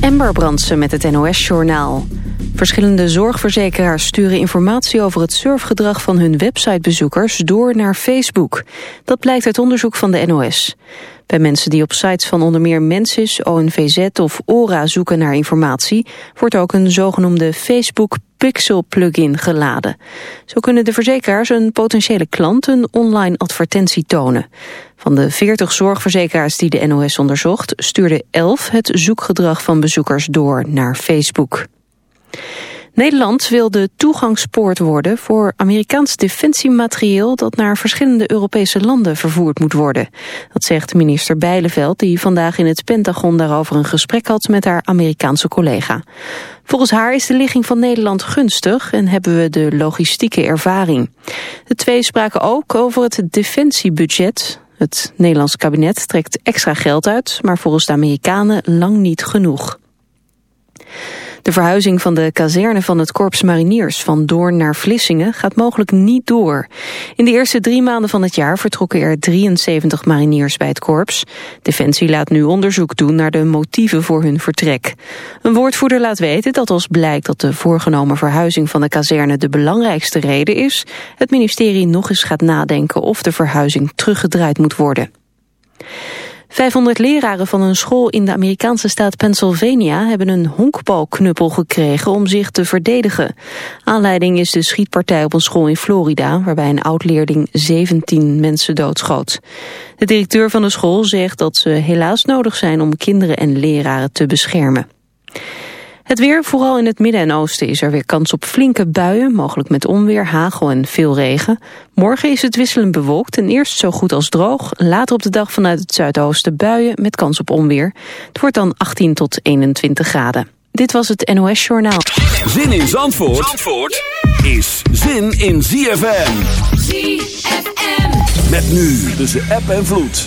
Ember Brandsen met het NOS-journaal. Verschillende zorgverzekeraars sturen informatie over het surfgedrag van hun websitebezoekers door naar Facebook. Dat blijkt uit onderzoek van de NOS. Bij mensen die op sites van onder meer Mensis, ONVZ of ORA zoeken naar informatie... wordt ook een zogenoemde Facebook Pixel plugin geladen. Zo kunnen de verzekeraars een potentiële klant een online advertentie tonen. Van de 40 zorgverzekeraars die de NOS onderzocht... stuurde 11 het zoekgedrag van bezoekers door naar Facebook. Nederland wil de toegangspoort worden voor Amerikaans defensiematerieel dat naar verschillende Europese landen vervoerd moet worden. Dat zegt minister Bijleveld die vandaag in het Pentagon daarover een gesprek had met haar Amerikaanse collega. Volgens haar is de ligging van Nederland gunstig en hebben we de logistieke ervaring. De twee spraken ook over het defensiebudget. Het Nederlands kabinet trekt extra geld uit, maar volgens de Amerikanen lang niet genoeg. De verhuizing van de kazerne van het Korps Mariniers van Doorn naar Vlissingen gaat mogelijk niet door. In de eerste drie maanden van het jaar vertrokken er 73 mariniers bij het korps. Defensie laat nu onderzoek doen naar de motieven voor hun vertrek. Een woordvoerder laat weten dat als blijkt dat de voorgenomen verhuizing van de kazerne de belangrijkste reden is, het ministerie nog eens gaat nadenken of de verhuizing teruggedraaid moet worden. 500 leraren van een school in de Amerikaanse staat Pennsylvania hebben een honkbalknuppel gekregen om zich te verdedigen. Aanleiding is de schietpartij op een school in Florida waarbij een oud-leerling 17 mensen doodschoot. De directeur van de school zegt dat ze helaas nodig zijn om kinderen en leraren te beschermen. Het weer, vooral in het midden en oosten, is er weer kans op flinke buien, mogelijk met onweer, hagel en veel regen. Morgen is het wisselend bewolkt en eerst zo goed als droog. Later op de dag vanuit het zuidoosten buien met kans op onweer. Het wordt dan 18 tot 21 graden. Dit was het NOS Journaal. Zin in Zandvoort, Zandvoort is zin in ZFM. ZFM. Met nu tussen app en vloed.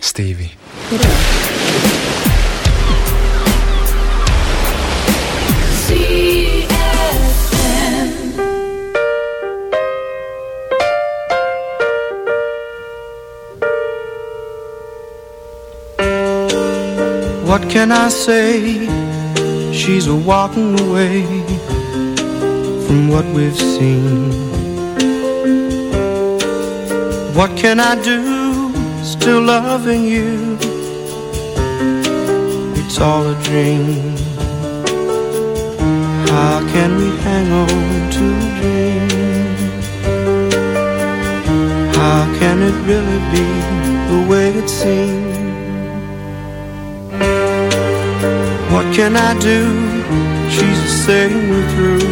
Stevie. What can I say? She's a walking away from what we've seen What can I do still loving you? It's all a dream. How can we hang on to a dream? How can it really be the way it seems? What can I do? She's saying we're through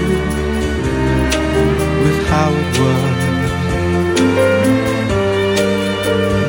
with how it was.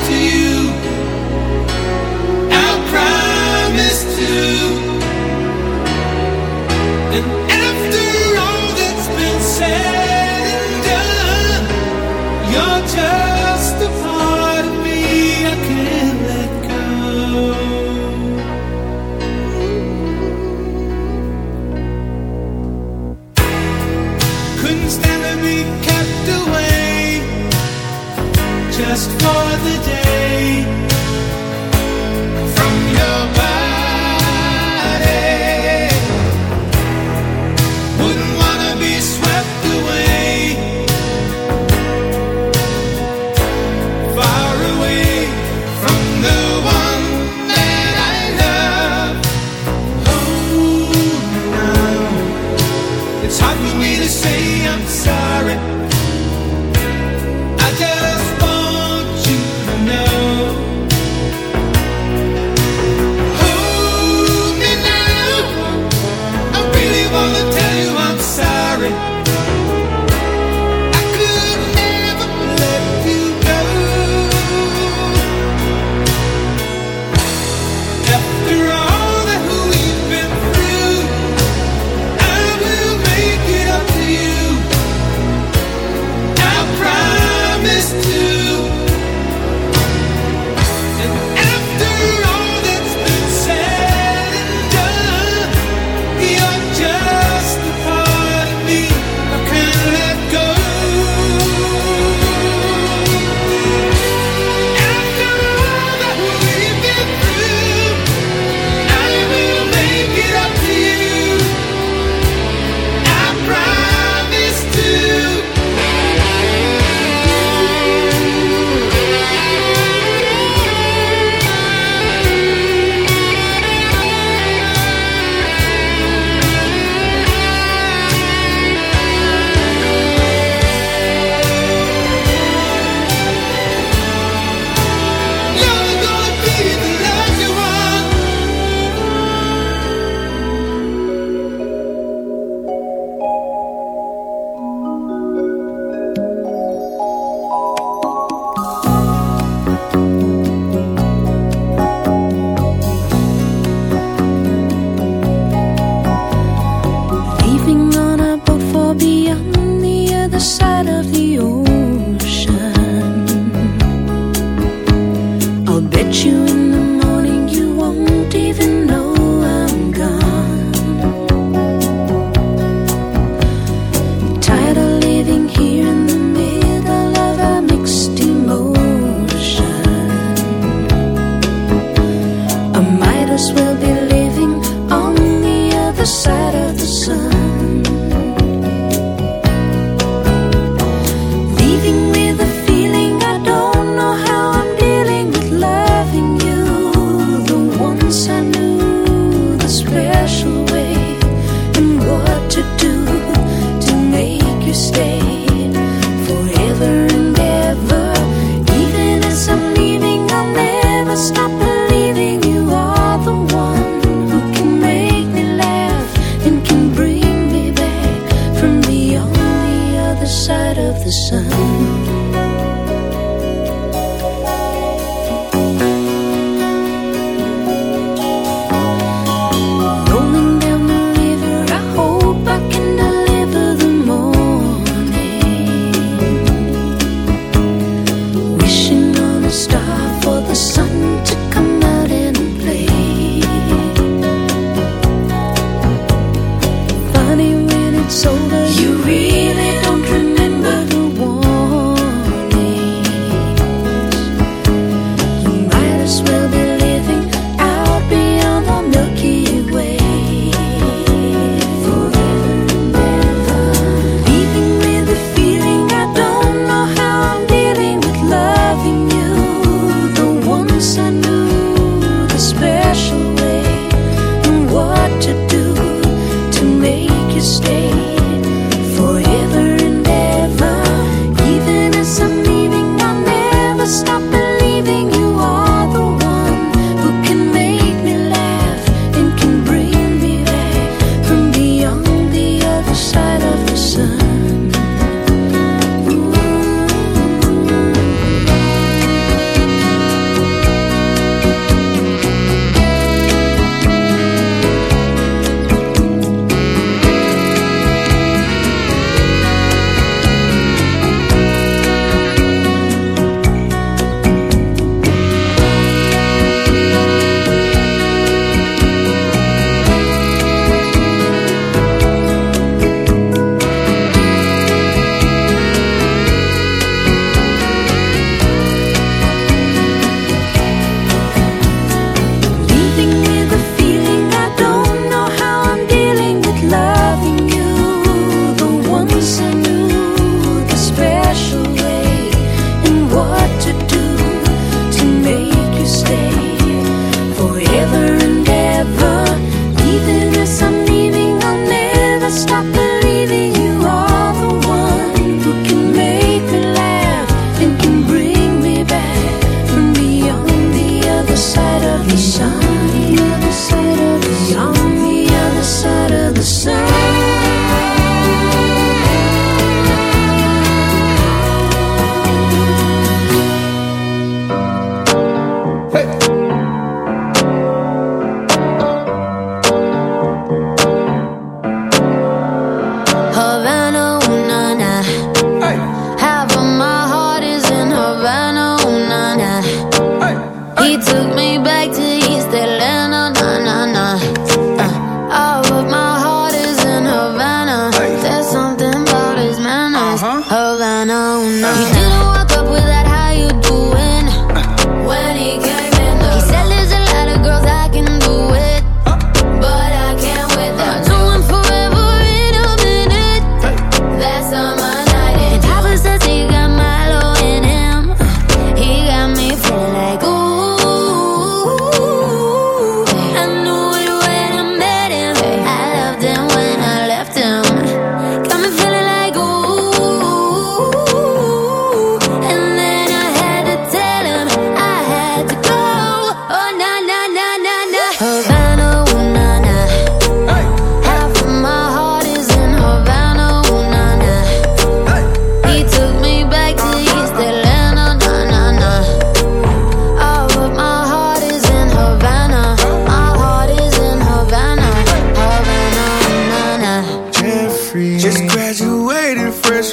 to you.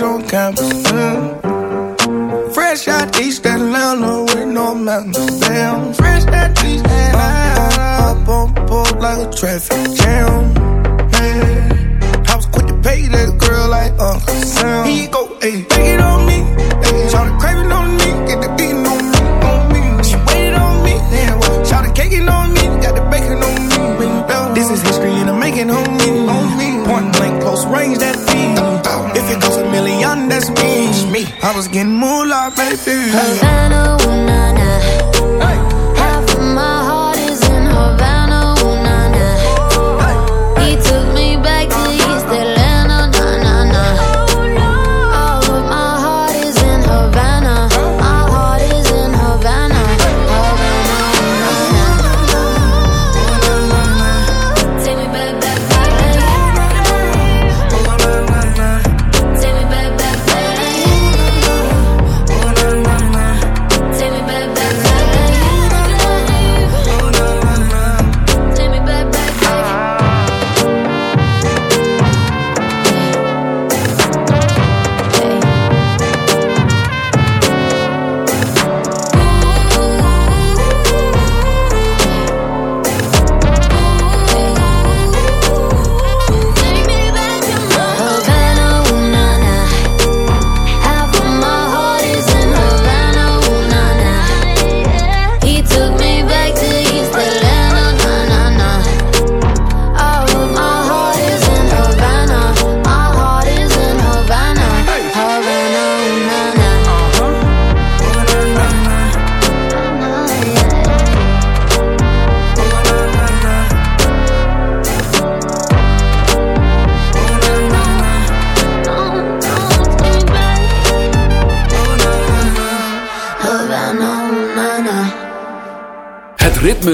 Graduated fresh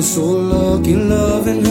so lucky loving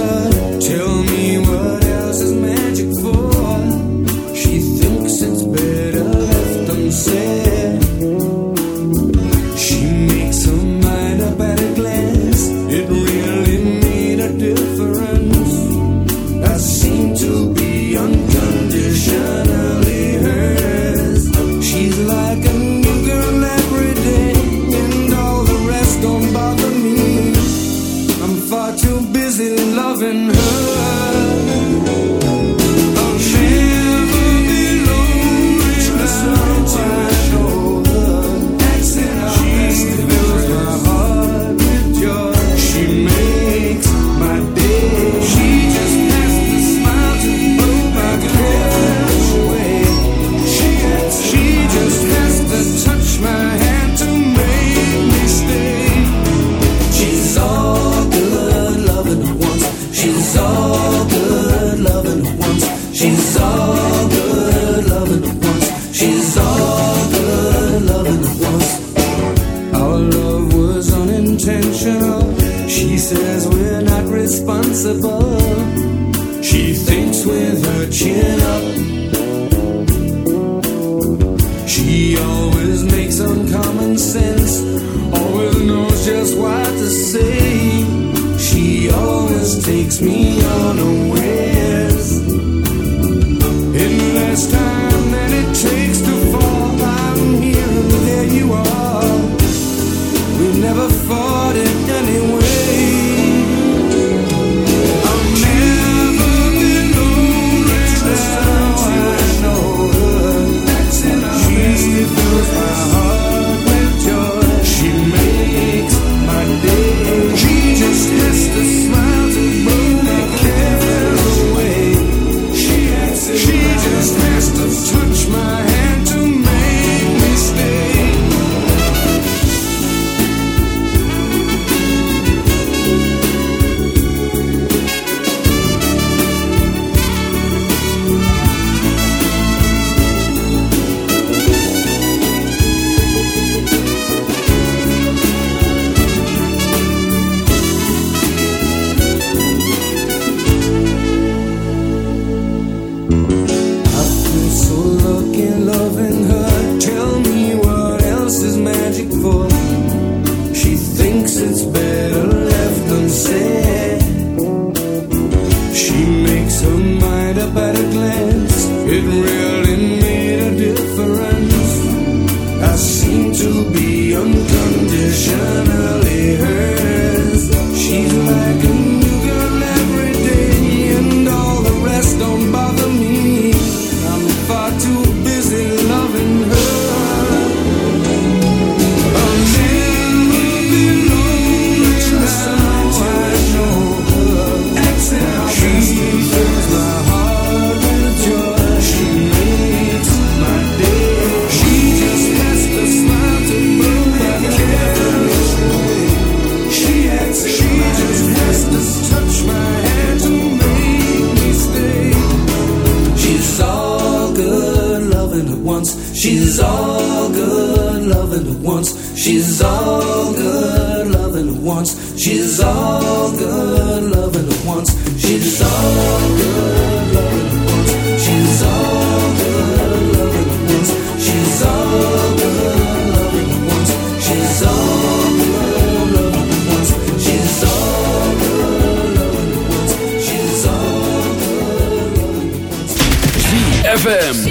ZFM.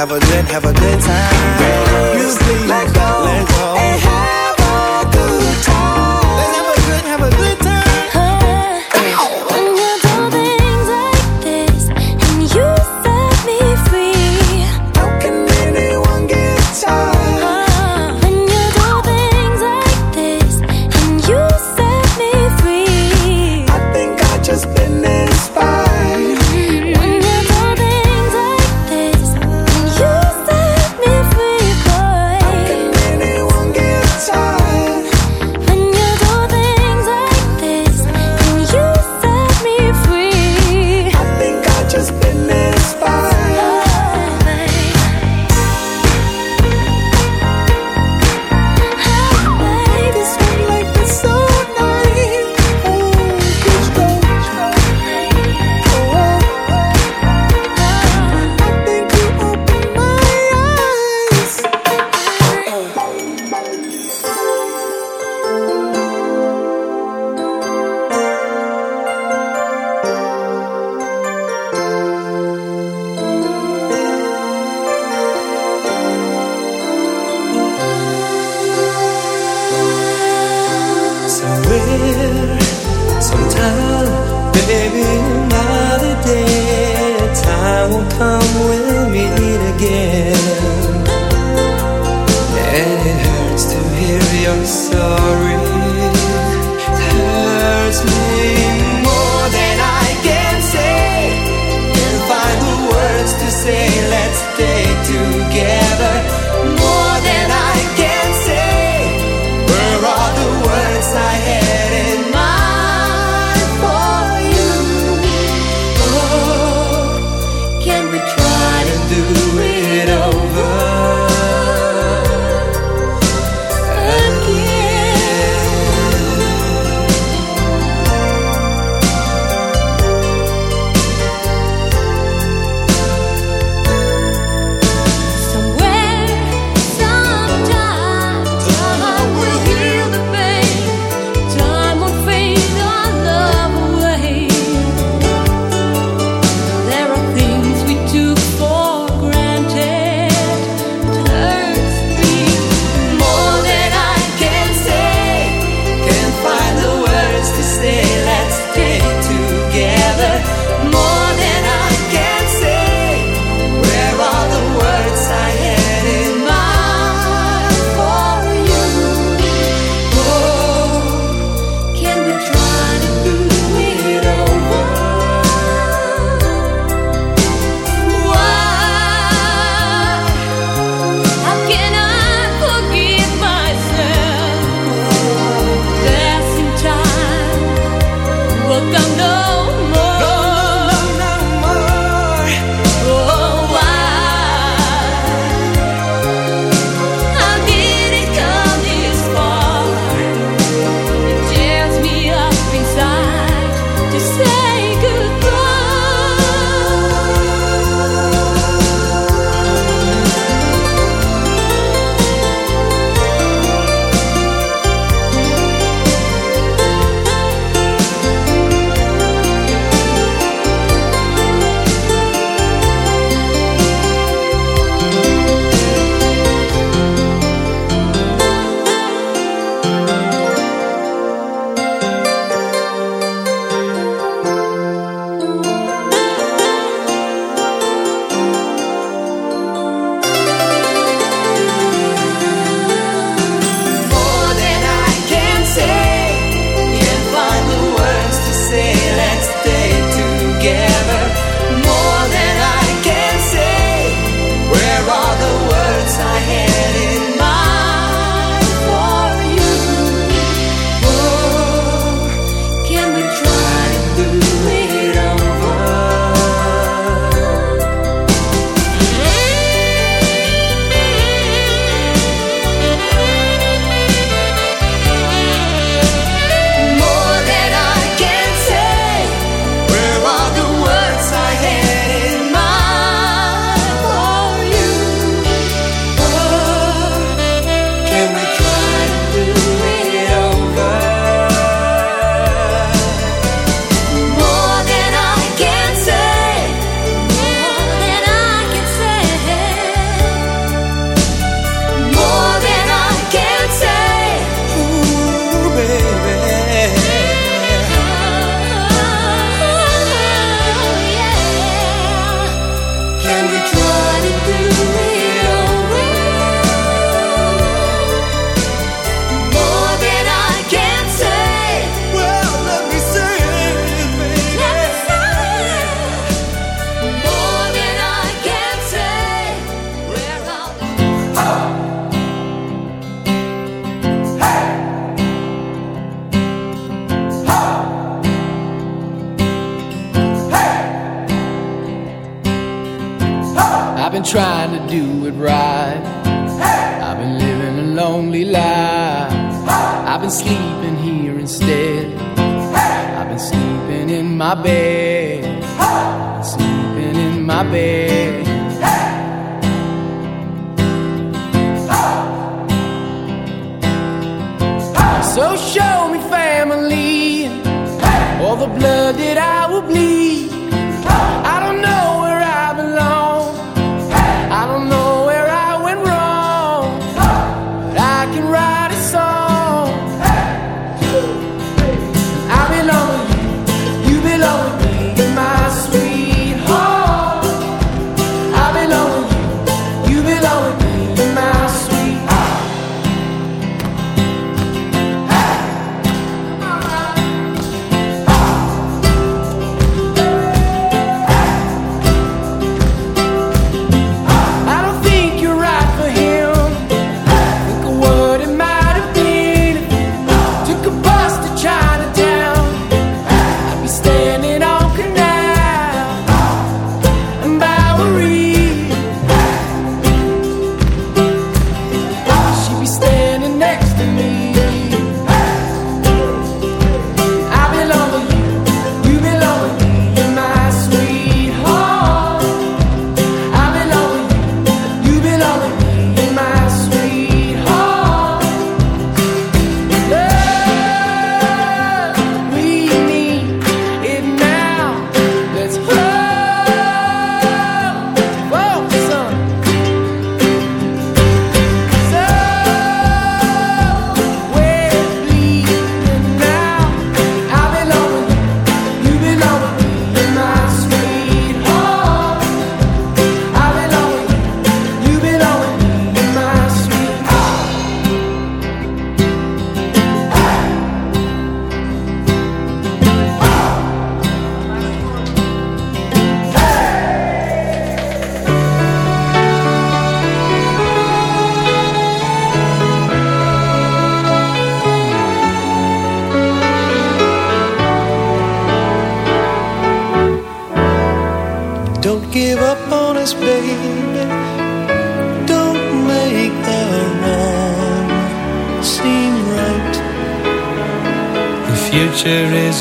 Have a good, have a good time. Release, let go, let go.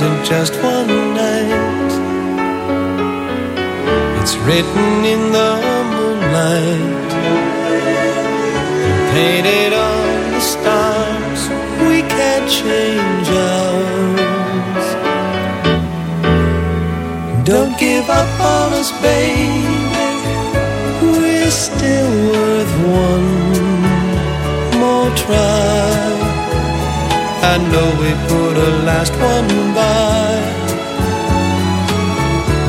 isn't just one night. It's written in